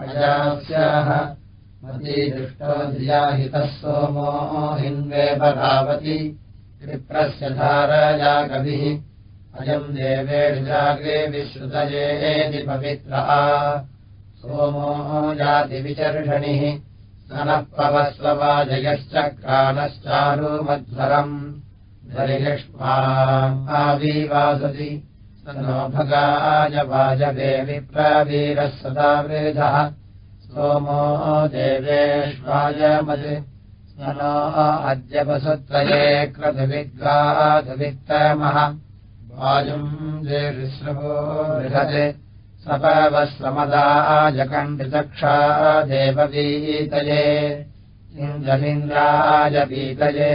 अजास्याः। मतीदृष्टो धियाहितः सोमो हिन्वेपधावति विप्रस्य धारया कविः। अयम् देवेषु जाग्रे विश्रुतयेति पवित्रः। सोमो जातिविचर्षणिः। नः पवस्ववाजयश्चक्राणश्चारुमध्वरम्। आवीवासति स नो भगाय वाजवे विप्रवीरः सदा वृधः सोमो देवेष्वायमत् स नो अद्यपसुत्रये क्रतुविद्गाधुवित्तमः। वायुम् देविश्रवो बृहते सपवस्वमदाजकण्डचक्षा देववीतये इन्द्रमिन्द्राजपीतये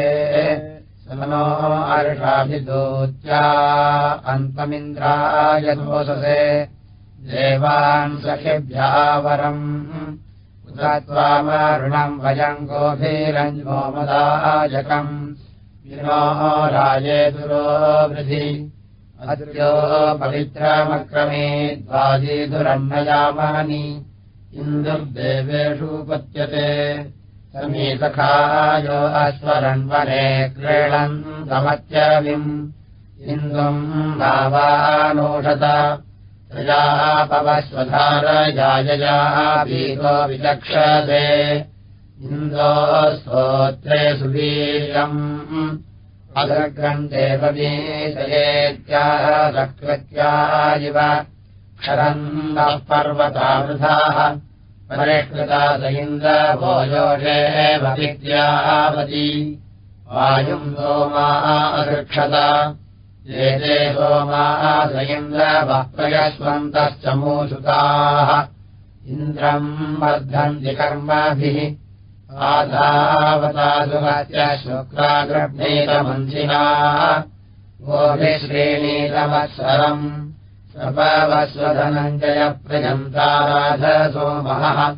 समनो अर्षाभिदूत्या अन्तमिन्द्राय दोषसे देवान् सखिभ्यावरम् उदत्वामरुणम् वयम् गोभीरञ्जोमदाजकम् विनो राजे दुरोवृधि अद्यो पवित्रमक्रमे द्वाजीधुरन्नयामानि इन्दुर्देवेषु पत्यते समीसखायो अश्वरन्वने क्रीडन् समत्यविम् इन्दुम् भावानोषत प्रजापवस्वधारयायया वीरो विचक्षते। इन्दो स्तोत्रे सुवीर्यम् अग्रम् देववीतयेत्याह सकृत्या इव क्षरम् नः पर्वतावृथाः परिष्कृता स इन्द्रभोजोषेव विद्यावती वायुम् सोमाः असृक्षत एते सोमाः स इन्द्रवप्रयस्वन्तश्च मूसुताः इन्द्रम् वर्धन्ति कर्मभिः आधावतासुमस्य शुक्रागृह्णीतमन्थिना गोभिश्रेणीतमत्सरम् सपवस्वधनञ्जयप्रजन्ताराध सोमः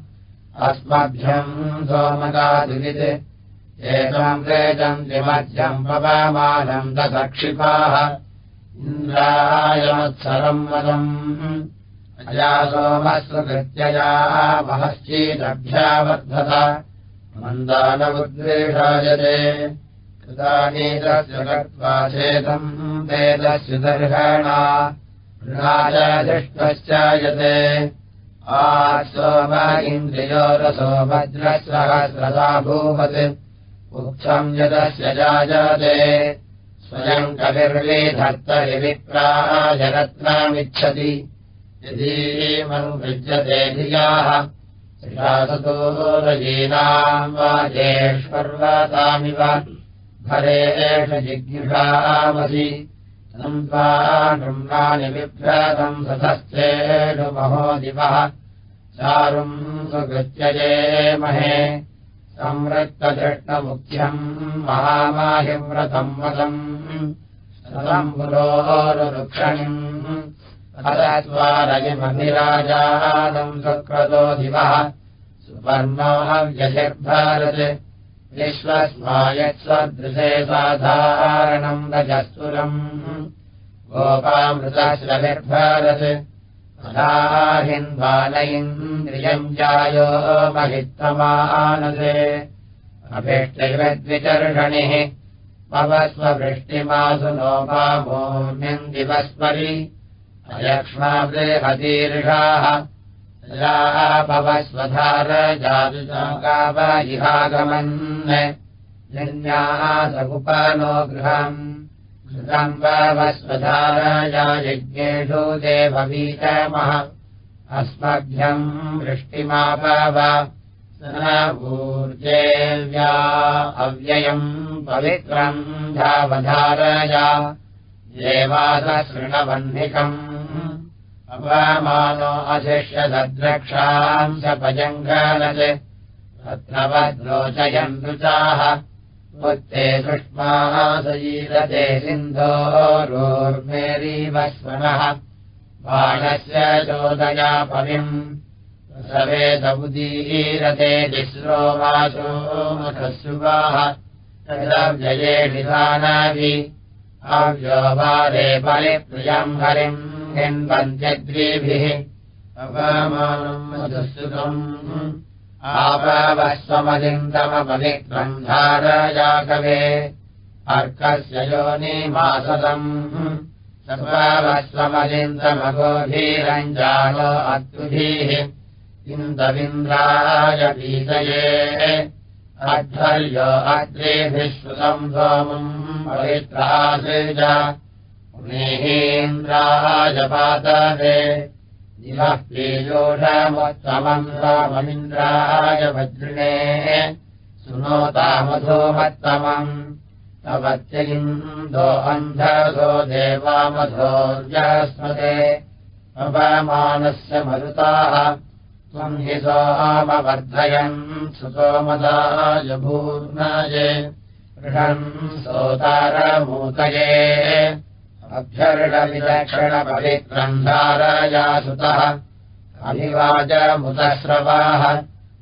अस्मभ्यम् सोमकादिवित् एतम् प्रेतम् त्रिमध्यम् पवमानम् दक्षिपाः इन्द्रायमत्सरम् वदम्। अया सोमस्वकृत्यया महश्चीदभ्यावर्धत। मन्दानमुद्वेषायते कृतानीतस्य गत्वा चेतम् वेदस्य दर्हणा ृष्टश्चायते आसोम इन्द्रियो रसो वज्रसहस्रदा भूवत् उक्थम् यदस्य जायते स्वयम् कविर्विधर्तरि विप्राजरत्नामिच्छति यदीमनुविद्यते धियाः शासतोरयीनाम् वाजेष्वर्वतामिव भरेष जिज्ञामसि ृह्णानि बिभ्रतम् सधश्चेषु महो दिवः। चारुम् सुकृत्यये महे। सदम्बुरोरुक्षणिम् अदत्वारयमभिराजादम् सुक्रतो दिवः। सुपर्णोऽव्यशिर्भारत् विश्वस्मायत्सदृशे साधारणम् रजस्तुरम्। गोपामृतश्रविर्भरत्। अदाहिन्वान इन्द्रियम् जायो महित्तमानसे अभिष्टिवद्विचर्षणिः पवस्ववृष्टिमासु नोपामोऽन्यम् दिवस्परि अयक्ष्मादीर्षाः भवस्वधार जातुगावजिहागमन् जन्यासगुपनो गृहम्। घृतम् भवस्वधारया यज्ञेषु देववीतमः अस्मभ्यम् वृष्टिमापव। ऊर्जेव्या अव्ययम् पवित्रम् धावधारया। देवादशृणवह्निकम् अपामानो अशिष्यद्रक्षाम् स पजङ्गालत् रत्नवद्रोचयन्दुचाः पुत्ते सुष्माः सजीरते सिन्धोरोर्मेरीवस्वनः बाणस्य चोदया पविम् सवेदमुदीरते तिस्रो वाचो मखस्युवाः तदव्यये निधानाभि अव्योभारे बलिप्रियम् हरिम् हिन्वन्त्यद्रीभिः अपमानम् मधुस्तुतम् आपवस्वमलिन्दमपवित्रम् धारयाकवे अर्कस्य योनिमासदम्। सर्वस्वमलिन्दमगोभीरञ्जानो अत्तुभिः इन्दविन्द्राय पीतये। अध्वर्यो अग्रेभिः श्रुतम् सोमम् पवित्रासेज पुनेहेन्द्राय पातवे इमः प्रियोषमोत्तमम् राममिन्द्राय वज्रिणे सुनोतामधोमत्तमम् तवत्यगिन्दो अन्धसो देवामधोर्यस्मते अपमानस्य मरुताः त्वम् हि सोमवर्धयन् सुसोमदाय भूर्णाये ऋषम् सोतारमूतये अभ्यर्षविलक्षणपवित्रम् धारया सुतः अभिवाचमुतस्रवाः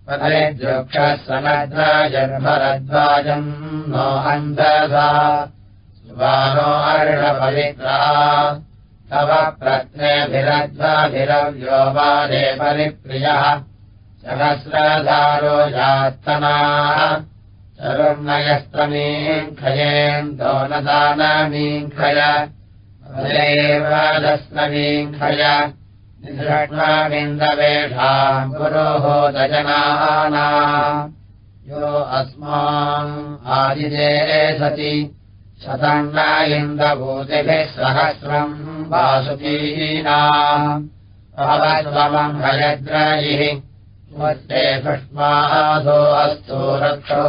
पदेद्योक्षः सनद्राजर्भरद्वाजम् नो अन्धसा। सुबानो अर्षपवित्रा तव प्रत्नेभिरध्वाभिरव्यो वादे परिप्रियः सहस्रधारो यात्तनाः शरुर्णयस्तमीङ्खयेन्दो न निषण्णामिन्दवेषाम् गुरोः दजनाना। यो अस्माम् आदिदे सति इन्दभूतिभिः सहस्रम् वासुकीनाम् भवत्वमम् हयद्रयिः सुष्मासो अस्तु रक्षो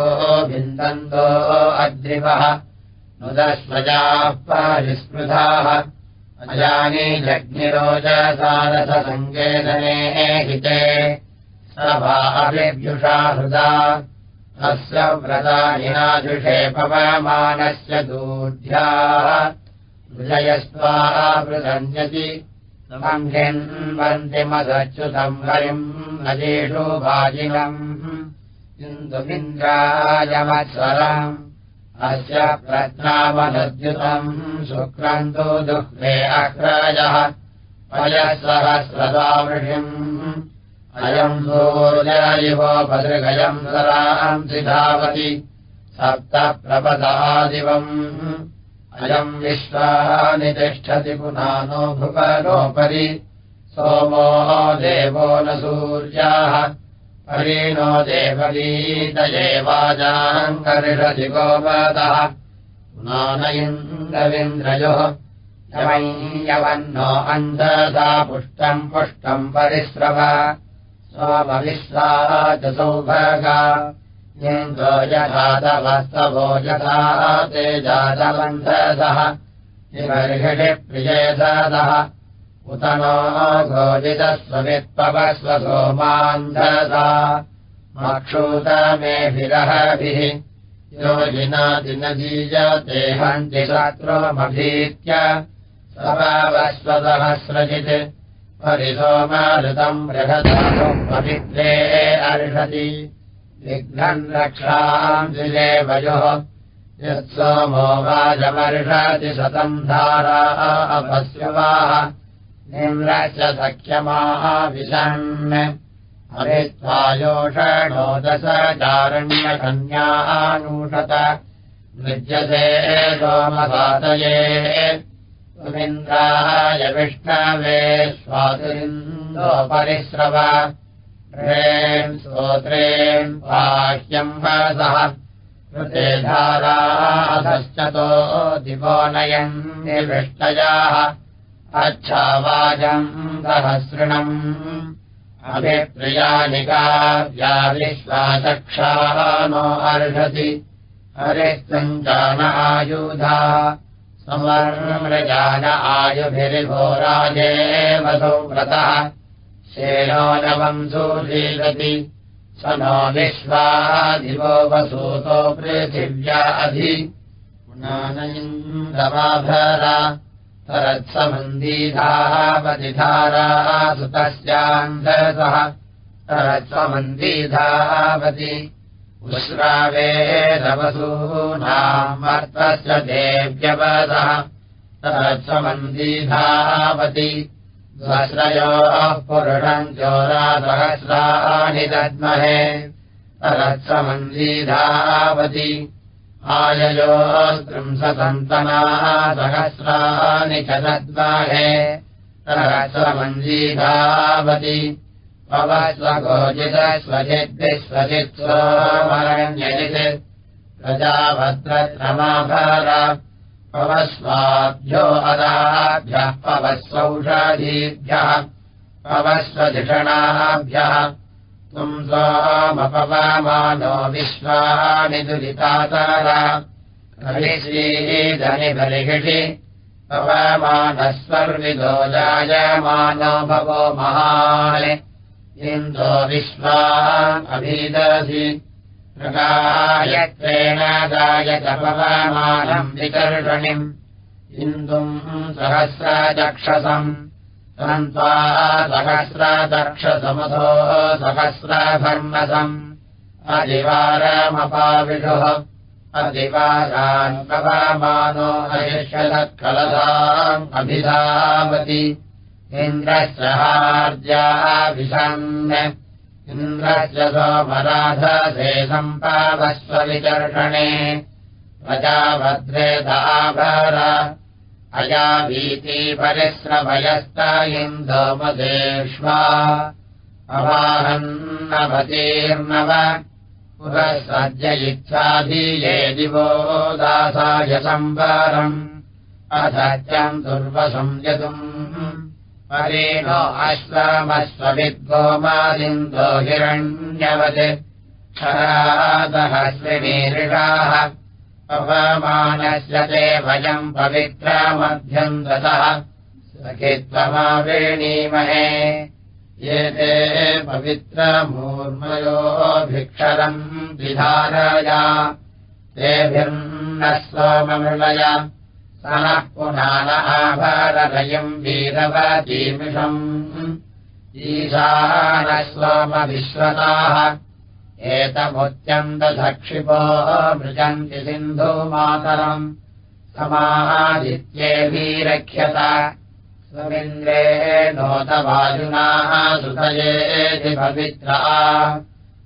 भिन्दन्तो अद्रिवः नुदस्वजाः परिस्मृताः। अजानी जग्निरोजसारसङ्केतने हिते। सभाभिव्युषा हृदा। अस्य व्रतानिनाजुषे पवमानस्य दूढ्याः। विजयस्त्वावृतन्यति सङ्घ्यन्वन्तिमदच्युतम् हरिम् नजेषु वाजिनम् इन्दुमिन्द्रायमत्सरम् अस्य प्रत्नामनद्युतम् शुक्रन्तु दुःखे अग्रजः पयसहस्रदावृषिम्। अयम् सूर्ययिवो भदृगयम् सराम् सिधावति सप्त प्रपदादिवम् अयम् विश्वानि तिष्ठति पुनानो भुवनोपरि। सोमो देवो न सूर्याः हरिणो देववीतये वाजाङ्करिषति गोपदः पुनानयिन्द्रविन्द्रयोः यवन्नो अन्धसा पुष्टम् पुष्टम् परिस्रव। सोमविश्वा च सौभगा। इन्द्रो यथातवस्तवो यथा ते इवर्षि प्रियेदः उत नो घोजितस्ववित्पवस्व सोमान्धसा मक्षूतमेभिरहभिः योजिनादिनजीयते हन्ति शत्रुमभीत्य स्वभावस्वसहस्रजित् परिसोमाऋतम् बृहदाम् पवित्रे अर्षति विघ्नम् रक्षाम् द्विदेवयोः यत्सोमो वाजमर्षति शतम् धारा अपश्यवाः निम्रश्च सख्यमाः विशन् हरित्वायोषणो दशचारण्यकन्यानूषत नृज्यते सोमपातये। सुमिन्द्राय विष्णवे स्वातुरिन्दोपरिस्रव ह्रेम् स्तोत्रेम् बाह्यम् वसः। कृते धाराधश्चतो दिवो नयन् निविष्टयाः अच्छावाजम् सहस्रिणम्। अभिप्रियानिकाव्या विश्वाचक्षा नो अर्हति। हरिस्तञ्चान आयुधा। समर्मृजान आयुभिर्घोराजेवसौ व्रतः। शेनो नवम् सूरीरति स नो विश्वादिवो वसूतो पृथिव्या अधि। पुनानयिन्दमाभरा पतिधारा सुतस्यान्धसः तरत्समन्दीधावति उश्रावेदवसूनाम् मर्तस्य देव्यवदः तरत्समन्दीधावति स्वश्रयोः पुरुषम् चोरासहस्राणि दद्महे। तरत्समञ्जीधावति आययोस्त्रिंशतन्तनाः सहस्राणि च दद्महे तरत्समञ्जीधावति पवस्वगोजितस्वजिद्विस्वजित्सोमरण्यजित् प्रजाभद्रत्रमाभार पवस्वाभ्यो अदाभ्यः पवस्वौषाधीभ्यः पवस्वधिषणाभ्यः त्वम् सोमपवामानो विश्वानि दुरिताताराधनि बलिषि पवमानस्वर्विदो जायमानो भवो महान्। इन्दो विश्वा अभीदधि। प्रकायत्रेण गायतपवमानम् विकर्षणिम्। इन्दुम् सहस्रचक्षसम् सन्त्वा सहस्रचक्षसमधो सहस्रभर्मसम् अधिवारमपाविषुः अधिवारान् पवमानो अहिष्यलत्कलसाम् अभिधावति इन्द्रश्रहार्जाभिषन् इन्द्रस्य सोमराधसे सम्पावस्वविचर्षणे। प्रजाभद्रेदाभर अया भीति परिश्रभयस्त इन्दोमदेष्वा अवाहन्नवतीर्णव पुरः सज्जयिच्छाधीये दिवो दासाय सम्बरम् अधत्यम् दुर्वसंयतुम् परेणो अश्वमश्वविद्गोमादिन्दो हिरण्यवत्। क्षरादहस्विमीरिषाः पवमानस्य ते वयम् पवित्रमध्यम् दतः सखित्वमावेणीमहे। ये ते पवित्रमूर्मयोभिक्षरम् विधारया। तेभिर्नः सोममृलय स नः पुनानहाभारलयम् वीरवतीमिषम्। ईशानः सोमविश्वताः एतमुत्यन्तधक्षिपो मृजन्ति सिन्धुमातरम् समादित्येभिरक्ष्यत स्वमिन्द्रे नोतवायुनाः सुतयेति पवित्रा।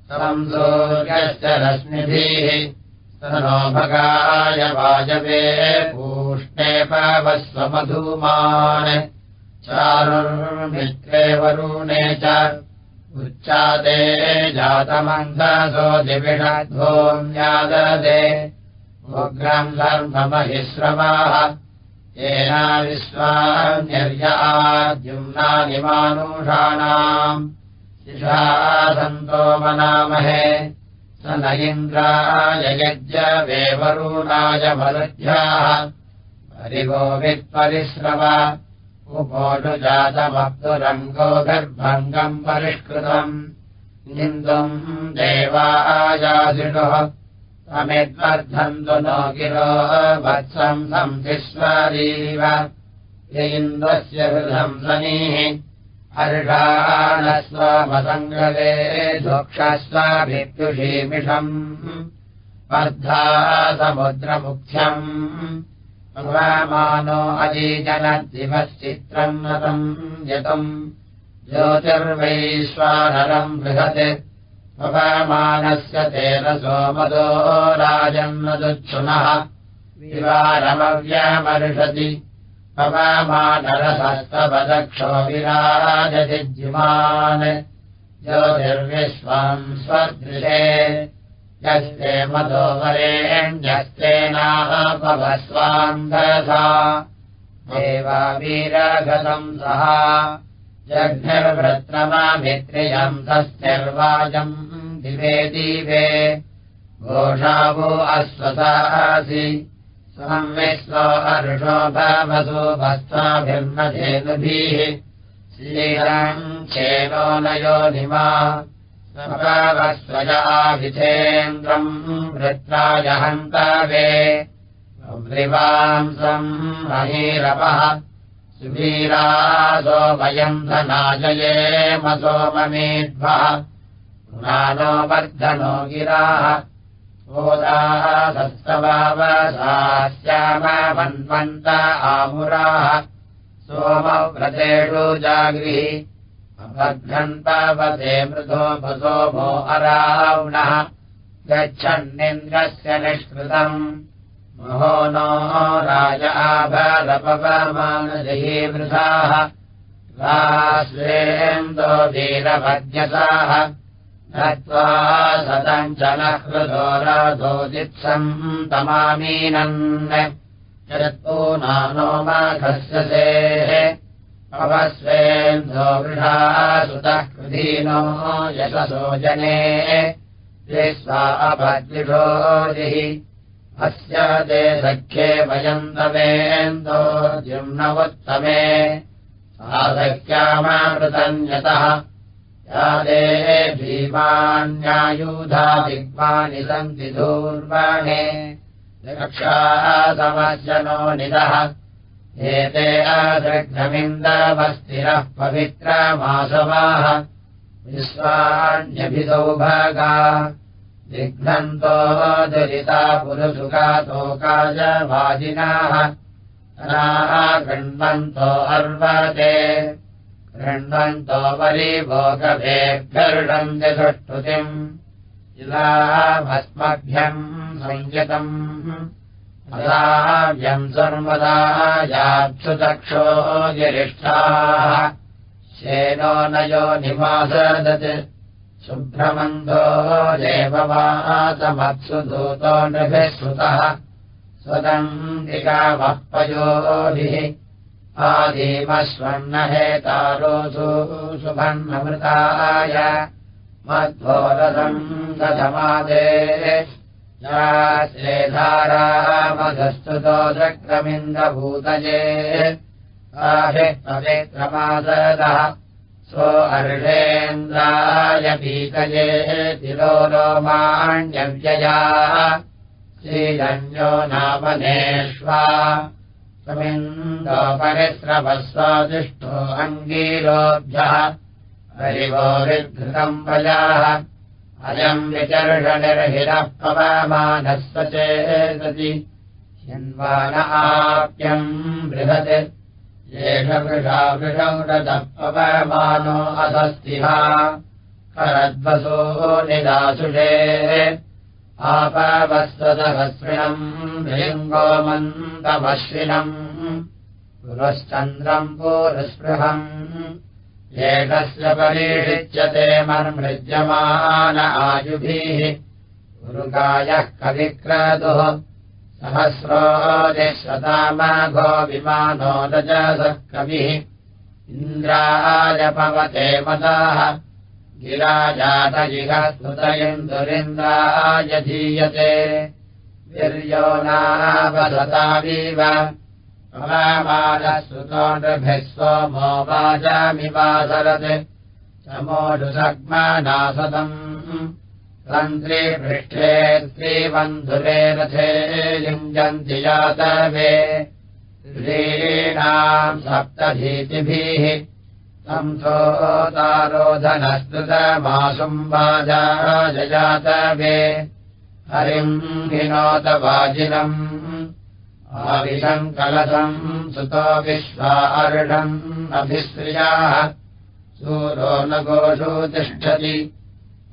समम् सूर्यश्च रश्मिभिः। स नो भगाय वाजवे पूष्णे पवस्वमधूमान्। चारुर्मित्रे वरुणे च उच्चादे जातमन्धसो दिविषध्वोम्याददे उग्रम् धर्ममहिश्रवाः येना विश्वान्यर्याद्युम्नानि मानुषाणाम् शिषा सन्तो मनामहे। स न इन्द्राय यज्ञवेवरूणाय मरुध्याः उपोषुजातमप्तुरङ्गोभिर्भङ्गम् परिष्कृतम्। निन्दुम् देवायासिषुः तमिद्वर्धन्तु नो गिरो वत्सम् संसिस्वरीव य इन्द्रस्य हृदम् सनीः। हर्षाणस्वमसङ्गले दोक्षस्वाभिप्युषीमिषम् वर्धा समुद्रमुख्यम् अजीजनद्दिवश्चित्रम् नतम् यतम् ज्योतिर्वैश्वानरम् बृहत् भगवामानस्य तेन सोमदो राजन्नदुच्छुनः विवारमव्यामर्षति पवामानरहस्तपदक्षो विराजजिज्युमान् ज्योतिर्विश्वम् स्वदृशे यस्ते मधोवरेण्यस्तेनापवस्वान्धसा देवावीरगतम् सः जघ्निर्भृत्रमामित्रियम् तस्तिर्वाजम् दिवे दिवे। घोषावो अश्वसासि संविश्वो अर्षो भवसो भस्ताभिर्मधेनुभिः श्रीरम् चेनो नयो निमा स्वजाभिधेन्द्रम् वृत्राय हन्तवे वृवांसम् महीरपः सुवीरासो वयम् धनाजयेम सोममेध्वः पुरानो वर्धनो गिराः। ओदासस्तवावसा स्यामवन्वन्त आमुराः। सोमव्रतेषु जागृहि अबध्नन्तावते मृदो मो अरावणः गच्छन्निन्द्रस्य निष्कृतम्। महो नो राज आभरपवमानजही वृथाः स्वेन्दो वीरभद्यसाः। नत्वा सदम् च नकृतो राधोदित्सम् तमामीनन्। नानो माघस्य सेः अवस्वेन्दो वृषा सुतः कृधीनो यशसो जने। स्वा अभद्विषोदिः अस्य ते सख्ये वयन्तवेन्दो द्युम्नवोत्तमे। साधक्यामामृतन्यतः यादे भीमान्यायुधा दिग्मानि सन्ति दूर्वाणे। रक्षासमस्य नो निदः एते अदृग्धमिन्दवस्तिरः पवित्रमासवाः विश्वान्यभिसौभागा दिग्नन्तो दुरिता पुरुसुखातोकाजवाजिनाः गृह्णन्तो अर्वते। गृह्णन्तो वरीभोगभेभ्यर्णन्ति सुष्टुतिम् इलाभस्मभ्यम् संयतम् अदाव्यम् सर्वदा याप्सुचक्षो गिरिष्ठाः शेनो नयो निवासदत् शुभ्रमन्धो देववासमत्सु दूतो नृभिः श्रुतः। स्वदन्तिकामःपयोभिः आदिमस्वर्णहेतारोसु शुभन्नमृताय मध्वोरसम् दधमादे धारामधस्तुतो चक्रमिन्दभूतये पवित्रमादः सो अर्षेन्द्राय पीतये तिरोमाण्यव्यया श्रीरञ्जो नामनेष्वा। समिन्दोपरिश्रवस्वादिष्टो अङ्गीरोभ्यः। हरिवो विघृतम् प्रजाः अयम् विचर्षनिर्हिरः पवमानस्व चेदति हिन्वान आप्यम् बृहत्। एष वृषा वृषौरतः पवमानो असस्तिहा करद्वसो निदासुषे। आपवस्वदहस्रिणम् लिङ्गोमन्तमश्विनम् पुरश्चन्द्रम् पूरस्पृहम् एकस्य परीक्षिच्यते मन्मृज्यमान आयुभिः। गुरुकायः कविक्रतुः। सहस्रोदिश्वतामाघो विमानो रजसः कविः। इन्द्रायपवते मताः गिराजातजिहस्तुतयन्दुरिन्द्राय धीयते। वीर्यो नावसतावीव पवमानस्तुतो नृभिः सोमो वाजामिवासरत् समोषुसग्मनासदम् तन्त्रीपृष्ठे स्त्रीबन्धुरे रथे युञ्जन्ति सप्तभीतिभिः संसोतारोधनस्तुतमासुम् वाजाजयातवे हरिम् विनोतवाजिनम् आविषम् कलसम् सुतो विश्वा अर्ढम् अभिश्रियाः सूरो न गोषो तिष्ठति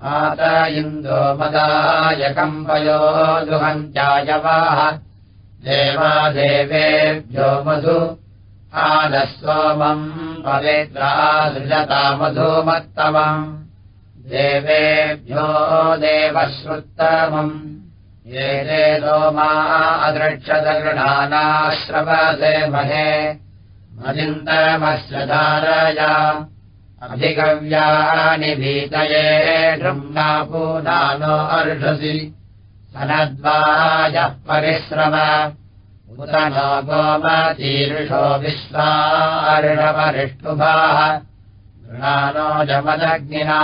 आत इन्दो मदायकम्पयो दुहन्त्यायवाः देवादेवेभ्यो मधु। आदः सोमम् पवित्रासृजतामधूमत्तमम् देवेभ्यो देवश्रुत्तमम् सोमा अदृक्षदगृणानाश्रवसे महे। मदिन्दमस्य धारया। अधिगव्यानि भीतये नृम्नापूनानो अर्षसि सनद्वायः परिश्रम। उत नो गोमतीर्षो विश्वार्णवरिष्टुभाः गृणानो जमदग्निना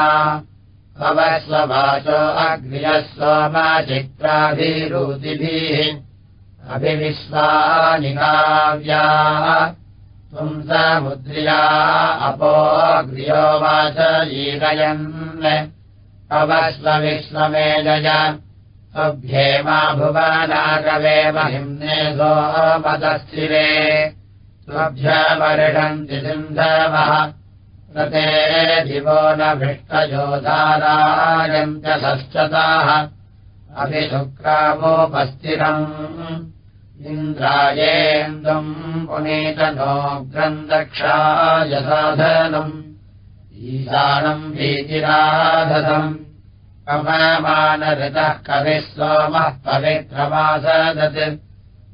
भवस्ववाचो अग्नियः सोमचित्राभिरुतिभिः अभिविश्वानि काव्याः त्वम् समुद्र्या अपोऽग्र्यो वाच ईरयन् अवस्वविश्वमेजय। अभ्येमा भुवनाकवे महिम्ने सोमदस्थिरे। स्वभ्यवर्षन्ति सिन्धवः रते दिवो न भृष्टयोधारायन्त्यसश्चताः अपि शुक्रावोपस्थिरम् इन्द्रायेन्दुम् पुनीतनो ग्रन्दक्षायसाधनम् ईशानम् भीतिराधतम् कममानऋतः कविः सोमः पवित्रमासदत्।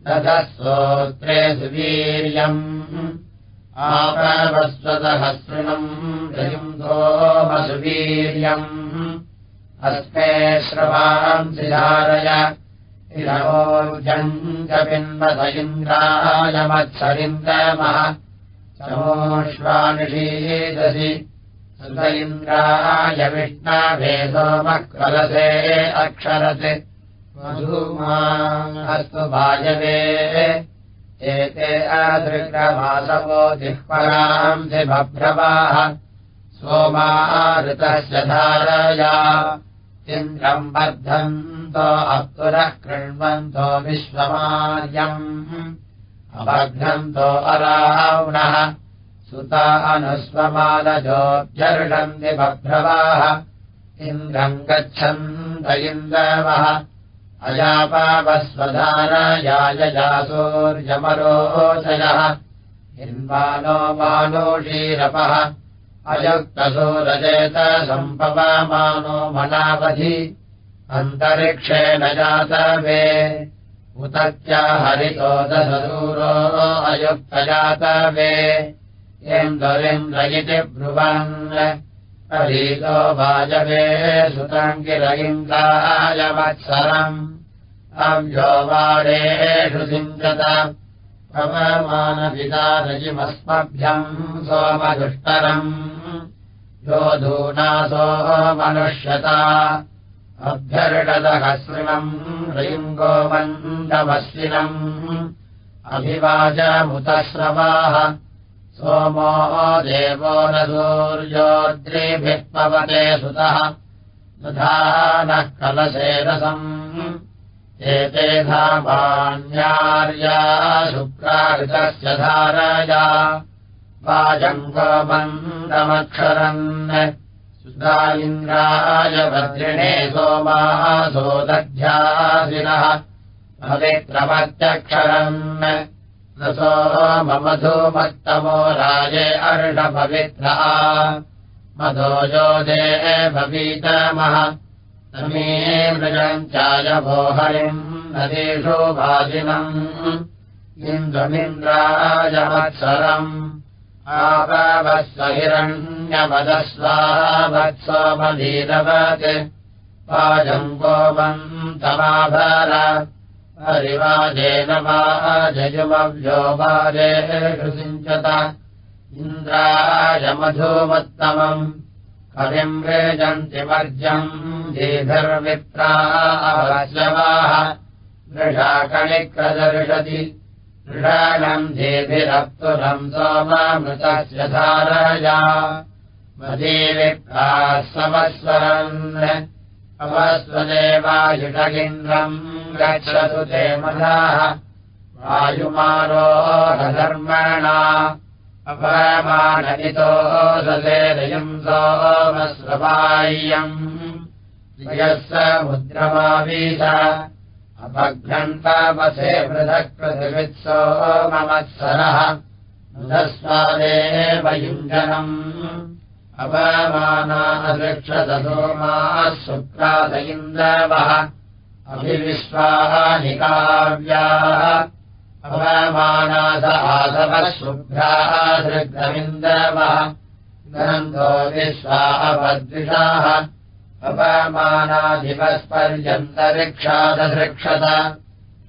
ततः स्तोत्रे सुवीर्यम् आपवस्वतहस्रिणम् सोमसुवीर्यम् अस्मे च पिन्वत इन्द्रायमत्सरिन्दमः समोष्वानिषीदसि सुत इन्द्राय विष्णाभे सोमः कलसे अक्षरत् मधुमास्तु भाजवे एते अदृग्रमासवो जिह्वरांसि बभ्रवाः सोमाऋतस्य धारया। इन्द्रम् बद्धन्तो अप्तुरः कृण्वन्तो विश्वमार्यम्। अबध्नन्तो अरावणः सुता अनुस्वमानजोऽभ्यर्षन्ति बभ्रवाः इन्द्रम् गच्छन्त इन्दवः अजापावस्वधारयायजासूर्यमरोचयः इन्वानो मानोषीरपः अयुक्तसूरजेत सम्पवमानो मनावधि। अन्तरिक्षेण जातवे। उतत्या हरितोदसूरो अयुक्तजातवे। इन्द्रिन्द्र इति ब्रुवन् हरितो वाजवे सुतङ्गिर इन्द्रायवत्सरम्। अव्योवारेषु सिञ्चत। पवमानपितारजिमस्मभ्यम् सोमदुष्टरम्। योधूनासो मनुष्यता अभ्यर्षदहस्रिणम् रयिङ्गोमन्दमस्विनम् अभिवाचमुतस्रवाः सोमो देवो न सूर्योद्रिभिः पवते सुतः नः कलशेरसम्। एते धामान्यार्या शुक्राकृतस्य धारया। वाजङ्गमन्दमक्षरन् सुधा इन्द्राय भद्रिणे सोमाः सोदध्यासिनः। पवित्रमत्यक्षरन् न सोममधुमत्तमो राजे अर्षपवित्रा मधो योधे भवीतमः मे मृगम् चायभो हरिम् नदीषु भाजिनम् इन्द्रमिन्द्रायवत्सरम् आपवस्व हिरण्यवदस्वावत्सोमधीरवत् वाजम् गोमन्तमाभर हरिवाजेन वाजयुमव्यो वाजेषु सिञ्चत इन्द्रायमधुमत्तमम् कविम् वेजन्ति वर्जम् दीभिर्विप्रावश्यवाः वृषाकणिक्रदर्शति वृषाणम् देभिरप्तुरम् सोमामृतस्य धारया। मदीविप्राः समस्वरन्। अवस्वदेवायुषगिन्द्रम् गच्छतु ते मदाः वायुमारोहधर्मणा अपरमानहितो दशेदयम् सोमस्वबाह्यम् यः स मुद्रमावीश। अपघ्नन्तापसे पृथक् पृथिवित्सो ममत्सरः। मुदस्वादेव युञ्जनम्। अपमानादृक्षतसोमाः शुक्राद इन्दवः अभिविश्वानि काव्याः। अपमानाद आसवः शुभ्राः दृग्धमिन्दवः गन्धो विश्वा अपद्विषाः। अपमानाधिपस्पर्यन्तरिक्षादधृक्षत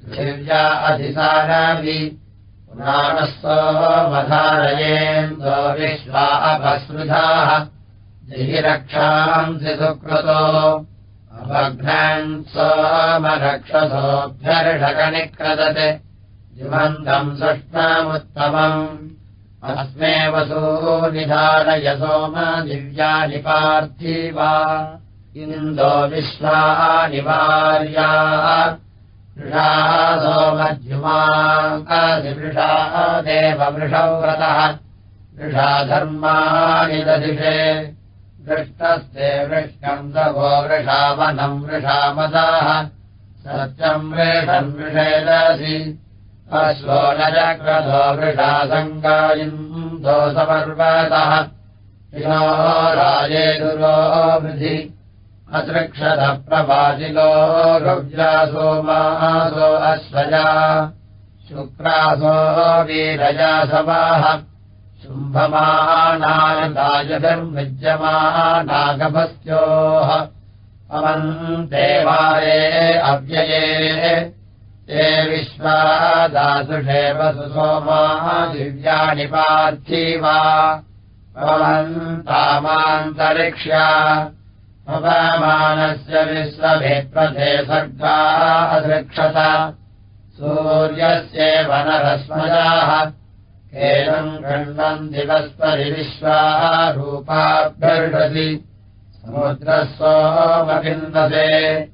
पृथिव्या अधिसारावि पुराणः सोमधारयेन्दो विश्वा अपस्मृधाः। जहिरक्षांसि सुकृतो अभघ्नान् सोमरक्षसोऽभ्यर्षकनिक्रदत्। जिमन्तम् सुष्णामुत्तमम् अस्मे वसूनिधारय सोम दिव्यानि पार्थिवा। इन्दो विश्वानिवार्या वृषा सोमद्युमादिवृषा देववृषौ व्रतः वृषा धर्माणि दधिषे दृष्टस्ते दभो वृषावनम् वृषामदाः सत्यम् वृषम् वृषेदसि अश्वो न सङ्गायिन्दो समर्वतः। शिनो राजेदुरो वृधि अतृक्षतप्रवासिलो गव्यासो मासो अश्वजा शुक्रासो वीरजासवाः शुम्भमानायदायधर्मज्यमानागभस्योः अवन्ते वारे अव्यये ते विश्वादासुषेव सुसोमा दिव्याणि पार्थिवा भवन्तामान्तरिक्ष्या पवमानस्य विश्वभिप्रथे सर्गा अदृक्षत सूर्यस्येव नरस्मजाः दिवस्परिविश्वाः रूपाभ्यर्षति समुद्रस्वोमविन्दसे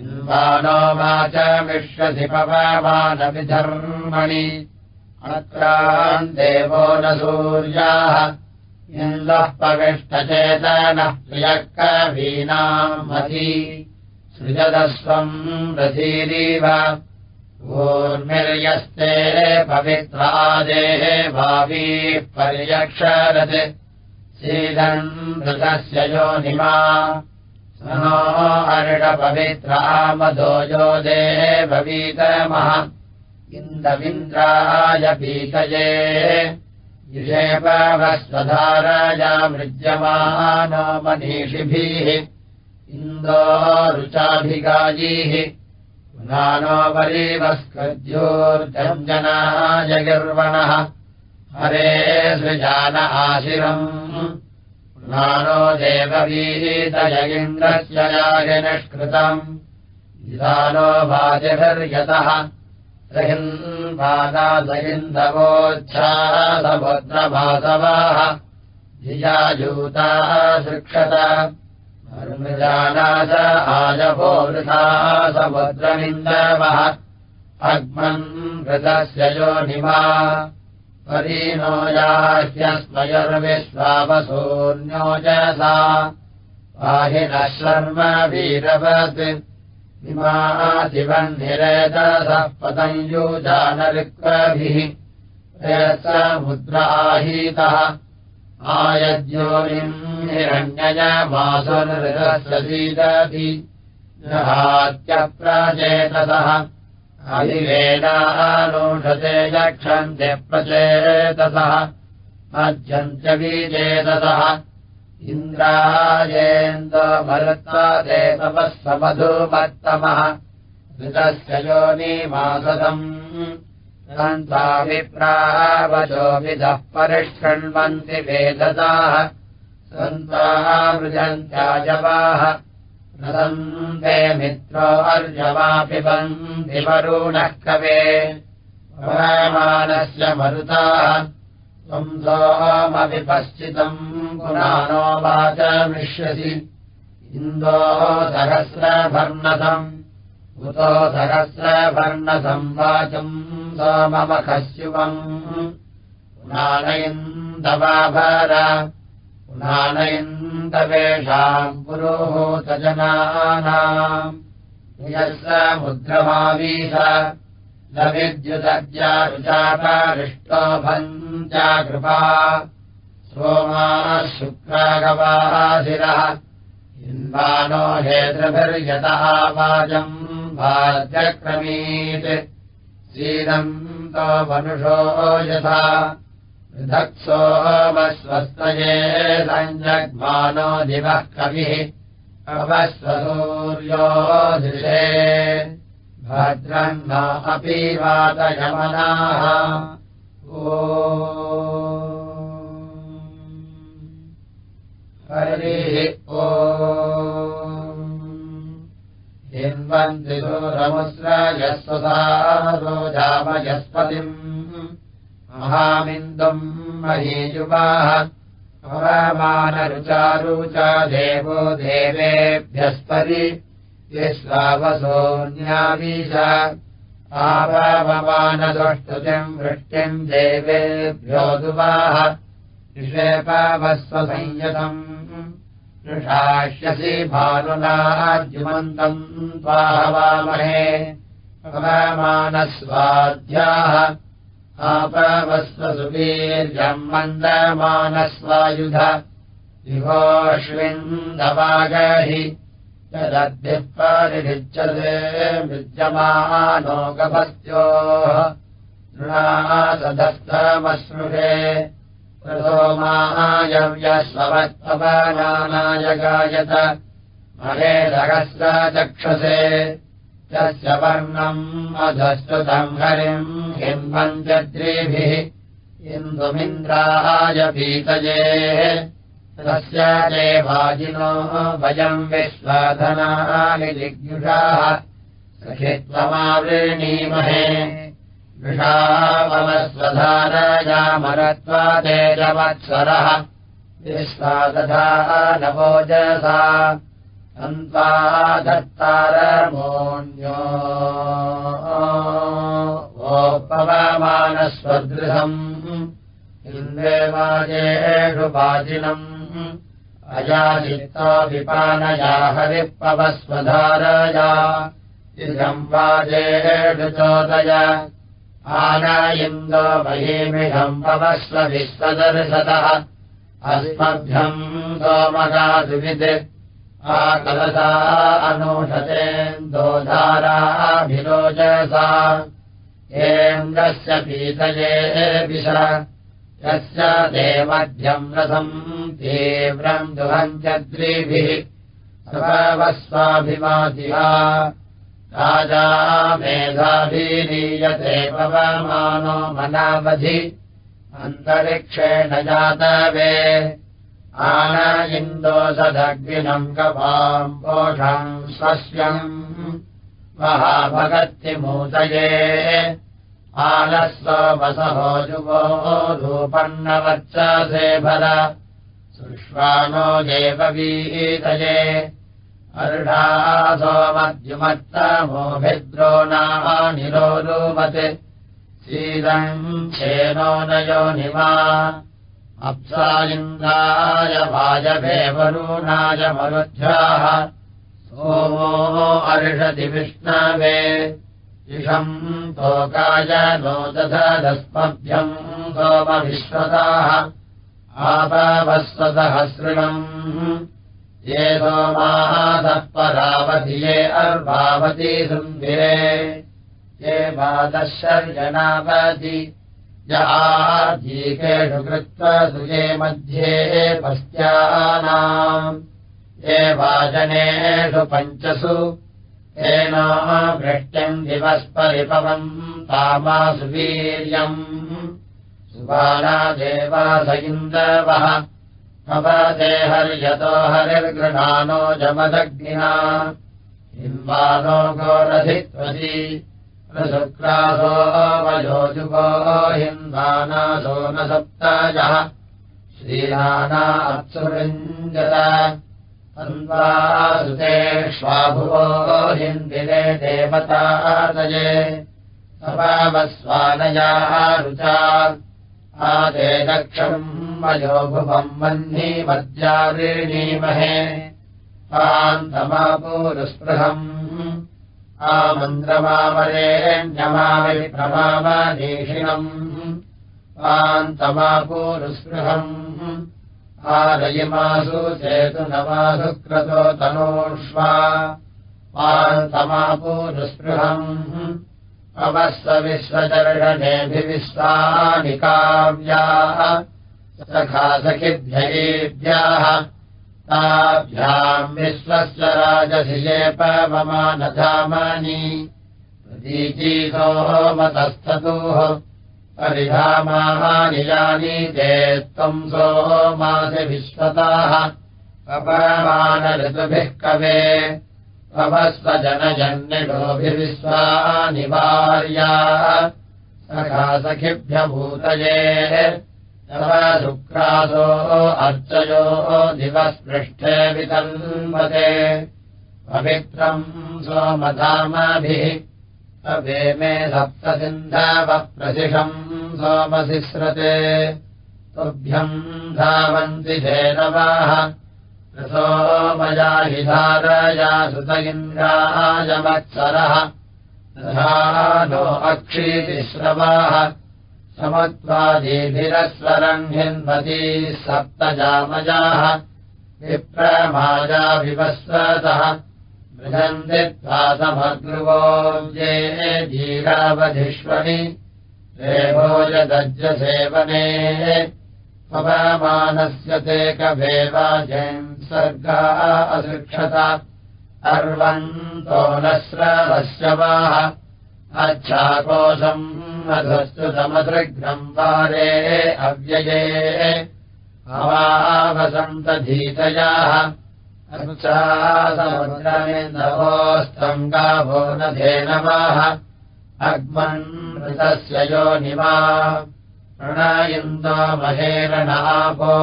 इन्वानो वाचमिष्यसि पवमानविधर्मणि अत्रान् देवो न सूर्याः। इन्दः पविष्टचेतनः प्रियः कवीनाम् मती। सृजदस्वम् रथीरीव ऊर्मिर्यस्ते पवित्रादेः भावीः पर्यक्षरत्। सीदन् मृतस्य योनिमा। स नो अर्षपवित्रामदो यो देववीतमः इन्दविन्द्राय पीतये। विषेपवस्वधाराया मृज्यमानो मनीषिभिः। इन्दो रुचाभिगायीः वरीवस्कृद्योर्जञ्जनाय हरे सृजान आशिरम्। पुनानो देववीतय इन्द्रस्य यायनिष्कृतम् विधानो वाजभिर्यतः सहिन्वादासहिन्दवोच्छासमुद्रभासवाः धियाजूताः शिक्षत र्मजानास आजभो वृथा समुद्रमिन्दवः अग्मन् वृतस्य योनिमा। परीनो याह्यस्मयर्विश्वावसून्योजसा पाहिनः शर्म वीरवत्। इमादिवन्निरेतसः पतञ्जुजानरिक्वभिः आयद्योनिम् हिरण्ययमासुनृतस्यसीदधि जहात्यप्रचेतसः अभिवेदानूषते यक्षन्त्य प्रचेतसः। मध्यन्त्यबीचेतसः इन्द्रायेन्दमरुत्वादेतमः समधूमत्तमः। ऋतस्य योनिमासदम् सन्ताभिप्रावचोभिधः परिष्कृण्वन्ति वेदताः सन्ताः मृजन्त्याजवाः रदन्ते मित्रो अर्जवापि बन्ति वरुणः कवे। वयमानस्य मरुताः। त्वम् सोमपि पश्चितम् पुराणो वाचमिष्यसि। इन्दो सहस्रभर्णसम्। उतो सहस्रवर्णसम् वाचम् सोममखस्युवम् पुनानयन्दवाभर। पुनानयन्दवेषाम् पुरोहोतजनानाम् यस्य मुद्रमावीश। न विद्युदज्यारुचापरिष्टोभम् च कृपा। सोमाः शुक्रागवाशिरः इन्वानो हेतृभिर्यतः वाचम् भाग्यक्रमीत् सीदम् तो मनुषो यथा पृथक्सोमस्वस्तये सञ्जग्मानो दिवः कविः। अवस्वसूर्यो अपि वातयमनाः। ओ। हरिः ओ हिन्वन्ति दूरमुस्रयस्वसारोजामयस्पतिम् महामिन्दुम् महीयुवाः पवमानरुचारुचा देवो देवेभ्यस्परि विश्वावसोऽन्यावीश आपवमानदुष्टुतिम् वृष्टिम् देवेभ्यो दुवाः विषेपावस्वसंयतम् ऋषाश्यसि भानुनाद्युमन्तम् त्वाहवामहे। पवमानस्वाद्याः आपवस्वसुवीर्यम् मन्दमानस्वायुध। विभोऽश्विन्दवागहि यदद्भिः परिभिच्यते विद्यमानो गभस्योः तृणासधस्तमश्रुषे गायत। महेदहस्र चक्षसे तस्य वर्णम् अधस्तुतम् हरिम् हिन्वन्त्यद्रिभिः इन्दुमिन्द्राय पीतये। तस्य देवाजिनो भयम् विश्वाधनानि जिज्ञुषाः सखित्वमावृणीमहे वृषावमस्वधारयामरत्वादेजवत्सरः विश्वादधा नवोजसा अन्त्वा दत्तारमोऽन्यो ओपवमानस्वदृशम् इन्द्रेवाजेषु वाजिनम् अयाचित्तो विपानया हरिपवस्वधारया इदम् वाजेषु चोदय आन इन्दो महीमिषम् पवस्व विश्वदर्शतः। अस्मभ्यम् सोमगादुविद् आकलसा अनूषतेन्दोधाराभिरोचसा एन्द्रस्य पीतये यस्य देवध्यम् रथम् तीव्रम् दुहम् चद्रीभिः स्वस्वाभिमातिहा राजा मेधाभिरीयते पवमानो मनावधि। अन्तरिक्षेण जातवे। आन इन्दोसदग्निनम् कपाम् पोषम् स्वस्यम् महाभगत्तिमूतये आलस्वसहो जुवो रूपन्नवत्ससे भर। सुष्वानो देववीतये अर्ढासोमद्युमत्तमोभिद्रोणानिरोरुमत् सीदम् क्षेनो नयो निमा अप्सा इन्द्राय वाजभेवरूणाय मरुध्याः सोमो अर्षति विष्णवे। इषम् तोकाय नो दधदस्मभ्यम् सोमविश्वताः आपवस्वसहस्रिणम् ये सोमादः परावधिये अर्वावती सुन्दिरे ये वादशर्जनावधि य आजीकेषु कृत्वा सुये मध्ये पस्त्यानाम् ये वाजनेषु पञ्चसु येन भृष्ट्यम् दिवस्परिपवम् तामासु वीर्यम्। सुबाला देवास इन्दवः भवते हर्यतो हरिर्गृहानो जमदग्निना। हिम्बानो गोरधित्वसि प्रशुक्रासो वयोजुगो हिन्वानासो न सप्ताजः। श्रीनाना अप्सुविञ्जत। अन्वासुतेष्वाभुवो हिन्दिरे देवतादये सपावस्वानयाः रुचा आदे दक्षम् मयोभुवम् वह्नी मद्यावीणीमहे आन्तमापूरुस्पृहम् आमन्द्रमामरेण्यमाविप्रमामनीषिणम् आन्तमापूरुस्पृहम् आदयिमासु चेतुनमासु क्रतो तनोष्वा। आन्तमापूरुस्पृहम् अवस्व विश्वचर्षणेऽभिविश्वानि काव्याः सखासखिभ्ययेभ्याः ताभ्याम् विश्वस्य राजशिलेपवमानधामानि प्रतीचीतो मतस्थतोः परिधामानि यानि ते त्वम् सोमासि विश्वताः अपमानऋतुभिः कवे पवस्वजनजन्यडोभिविश्वानिवार्या सखासखिभ्यभूतये तव शुक्रासो अर्चयो दिवःस्पृष्ठे वितन्वते पवित्रम् सोमधामभिः अवे मे सप्तसिन्धवप्रशिषम् सोमसिस्रते। तुभ्यम् धावन्ति धेनवाः धारया सुत इन्द्रायमत्सरः नो अक्षीतिश्रवाः। हिन्वतीः सप्तजामजाः। विप्रमाजाभिवस्वतः। मृगन्ति त्वा ये जीरावधिष्वनि देवोजदज्जसेवने पवमानस्य ते कभेवाजयम् सर्गा असृक्षत। अर्वन्तो न स्रवश्यवाः अच्छाकोशम् मधुस्तु समदृग्नम् वारे अव्यये अवावसन्तधीतयाः गावो न धेनवाः। अग्मन्मृतस्य योनिमा प्रणयिन्दो महेरणापो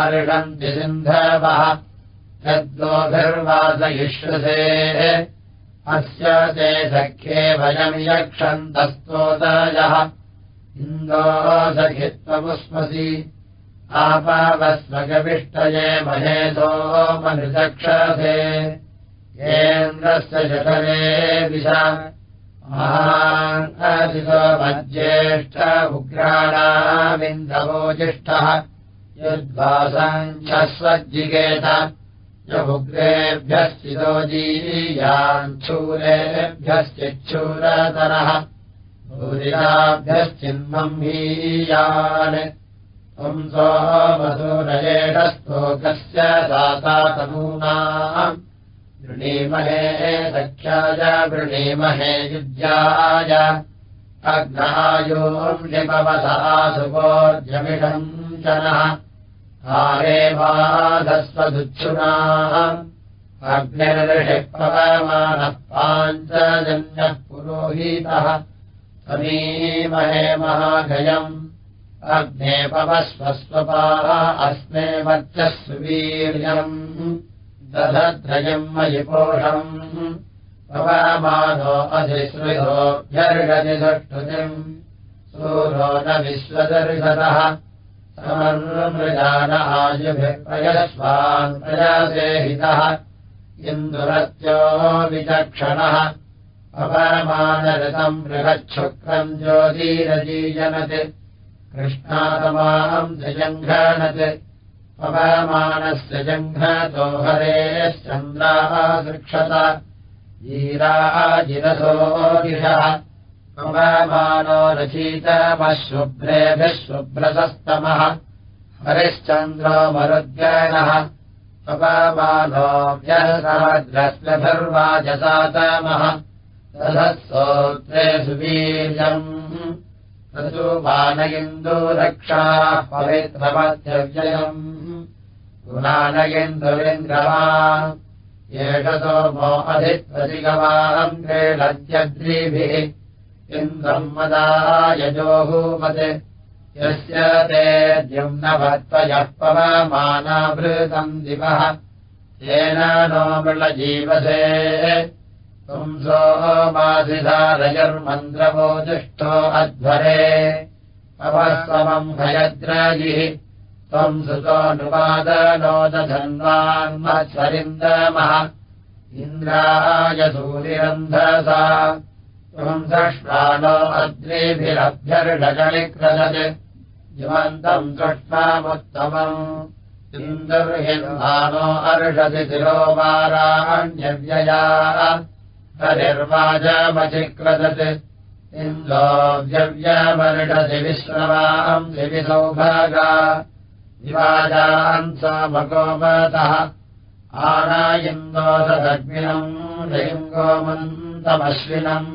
अर्षन्ति सिन्धवः यद्गोभिर्वासयिष्यसे अस्य ते सख्ये वयम् यक्षन्तस्तोदयः इन्दो सखित्वमुष्मसि आपवस्मगविष्टये महेशो मनुचक्षसे येन्द्रस्य शठरे विशा मज्येष्ठ उग्राणामिन्दवोजिष्ठः यद्वासञ्छस्वज्जिगेत युग्रेभ्यश्चिदो जीयाञ्छूरेभ्यश्चिच्छूरतरः। भूरिराभ्यश्चिन्महीयान् पुंसो मधुरयेणस्तोकस्य दातातनूना वृणीमहे सख्याय वृणीमहे युज्याय अग्नायोर्निपवसासुपोर्जमिषम् जनः आरे बाधस्वदुच्छुनाः अग्निर्षिपवमानः पाञ्चजन्यः पुरोहितः। समीमहे महाघयम् अग्ने पवस्वस्वपाः अस्मे वर्चस्वीर्यम् दधत्रयम् मयिपोषम् पवमानो अधिश्रुतोऽभ्यर्गति सुष्ठुतिम् सूरो न विश्वदर्शतः समर्मृजान आयुभिप्रयस्वान् प्रयासेहितः इन्दुरत्यो विचक्षणः अपरमानरतम् बृहच्छुक्रम् ज्योतिरजीजनत् कृष्णातमाम् जजङ्घनत् अपरमानस्य जङ्घतो हरेश्चन्द्राः सृक्षत। जीराजिरसोदिषः पवमानो रचितमशुभ्रेभिः शुभ्रसस्तमः हरिश्चन्द्रो मरुद्गणः। पवमानोऽभ्यसमद्रस्मभिर्वाजसातमः तदत्सोत्रे सुवीर्यम् तदुपान इन्दुरक्षाः पवित्रमध्यव्ययम् गुणान इन्दुरिन्द्रमा एष सोमो अधित्वधिगमानम् क्रीडत्यद्रीभिः इन्द्रम् मदायजोहूमत् यस्य ते द्युम्नभत्वयः पवमानावृतम् दिवः। येन नो मृळजीवसे। पुंसो मासिधारयर्मन्द्रवोजिष्ठो अध्वरे। अपस्वमम् भयद्राजिः त्वम् सुतोऽनुवादनोदधन्वान्मत्सरिन्दमः इन्द्राय सूरिरन्धसा ष्वानो अद्रेभिरभ्यर्षगणिक्रदत्। जीवन्तम् दृष्टामुत्तमम् इन्दुर्हिन्वानो अर्षति तिरोवाराण्यव्यया हरिर्वाजमचिक्रदत् इन्दो व्यव्यमर्षति विश्रवाम् दिविसौभागा विवाजान् समगोमतः आना इन्दोदग्निनम् लिङ्गोमन्तमश्विनम्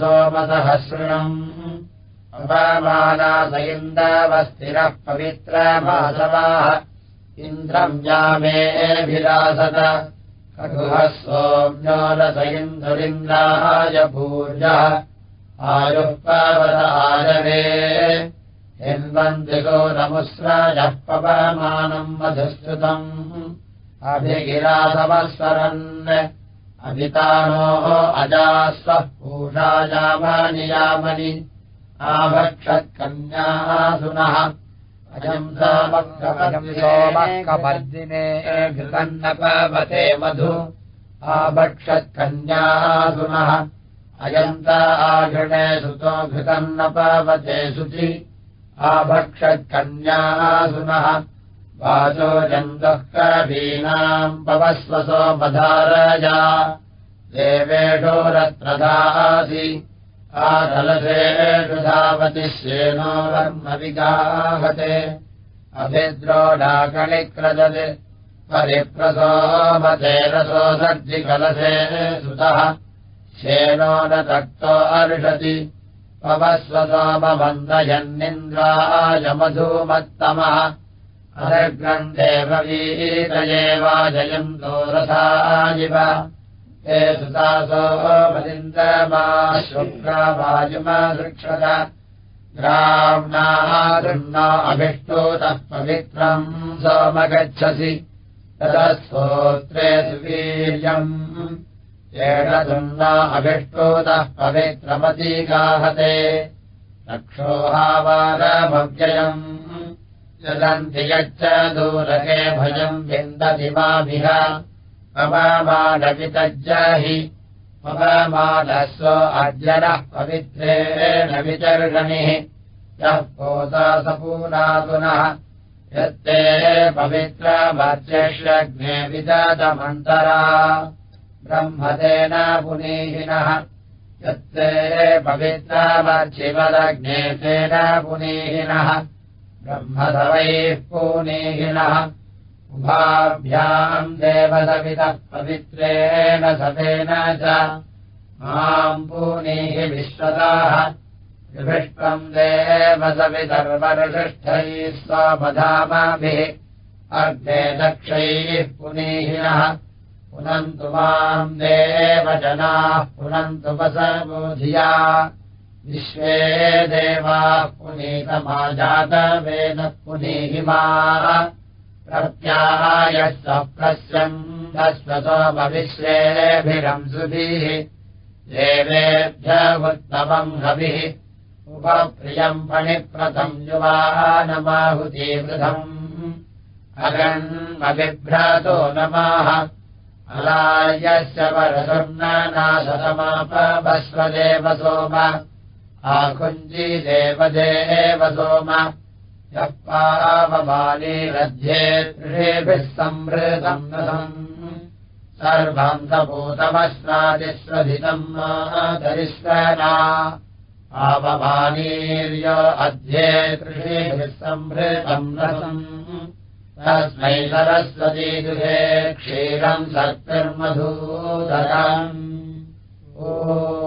सोमसहस्रिणम् अपमानास इन्दवस्तिरः पवित्रमासवाः इन्द्रम् यामेभिरासत। खगुहः सोम्यो रस इन्दुरिन्द्राय पूर्यः आयुः पावत आरवे नमुस्राजः पवमानम् मधुस्तुतम् अभिगिरासवस्वरन् अभितानोः अजास्वः पूषायामानि यामनि। आभक्षत्कन्याः सुनः। अयम् सोमकमर्दिने घृतन्नपवते मधु। आभक्षत्कन्याः सुनः। अयन्त आघृणे सुतो घृतन्नपवते सुचि आभक्षत्कन्याः सुनः वाचो जन्तः कवीनाम् पवस्वसो बधारजा देवेषोरत्रदासि आकलशेषु धावति श्येनो वर्मविगाहते अभिद्रोडाकलिक्रजत् परिप्रसोमते रसो सर्जिकलशे सुतः। श्येनो न तक्तो अर्षति पवस्वसोमबन्धयन्निन्द्राय मधुमत्तमः अनग्रन्थेव वीतये वाजयन्तो रथाजिव हे सुतासो मदिन्द्रमा शुक्रावायुमदृक्षत ग्राम्णादृह्णा अभिष्टोतः पवित्रम् सोमगच्छसि। ततः स्तोत्रे सुवीर्यम् येषदुन्ना अभिष्टोतः पवित्रमतीगाहते। रक्षोहावारमव्ययम् चलन्ति यच्च दूरके भयम् विन्दति माभिः पवमानवितज्जाहि पवमानस्व अर्जनः पवित्रेण वितर्गणिः यः पोतासपूनातुनः यत्ते पवित्रमर्चष्यग्ने विदतमन्तरा ब्रह्मतेन पुनीहिनः यत्ते पवित्रमर्चिवदग्ने तेन पुनीहिनः ब्रह्मधवैः पूनीहिनः। उभाभ्याम् देवसवितः पवित्रेण सतेन च। माम् पूनीः विश्वताः विभिष्टम् देवसवितर्वर्षिष्ठैः स्वपधामाभिः। अर्धे दक्षैः पुनीहिनः पुनन्तु माम् देवजनाः पुनन्तु वसबोधिया विश्वे देवाः पुनीतमाजातवेदः पुनीहिमा। प्रत्याहायः सप्रस्यम् दस्वसोमविश्वेभिरंसुभिः देवेभ्य उत्तमम् हविः। उपप्रियम् पणिप्रथम् युवानमाहुतीवृधम्। अगन्मबिभ्रातो नमाः अलायस्य परसुर्नाशतमापभस्वदेव सोम आकुञ्जी देवदेव सोम। यः पावमालीरध्ये त्रिषेभिः संवृतम् रसम् सर्वम् सपूतमस्नातिस्वधितम् मातरिस्वना पावमानीर्य अध्ये त्रिषेभिः संवृतम् रसम् तस्मै सरस्वती गृहे क्षीरम् सत्तिर्मधूतरम् ओ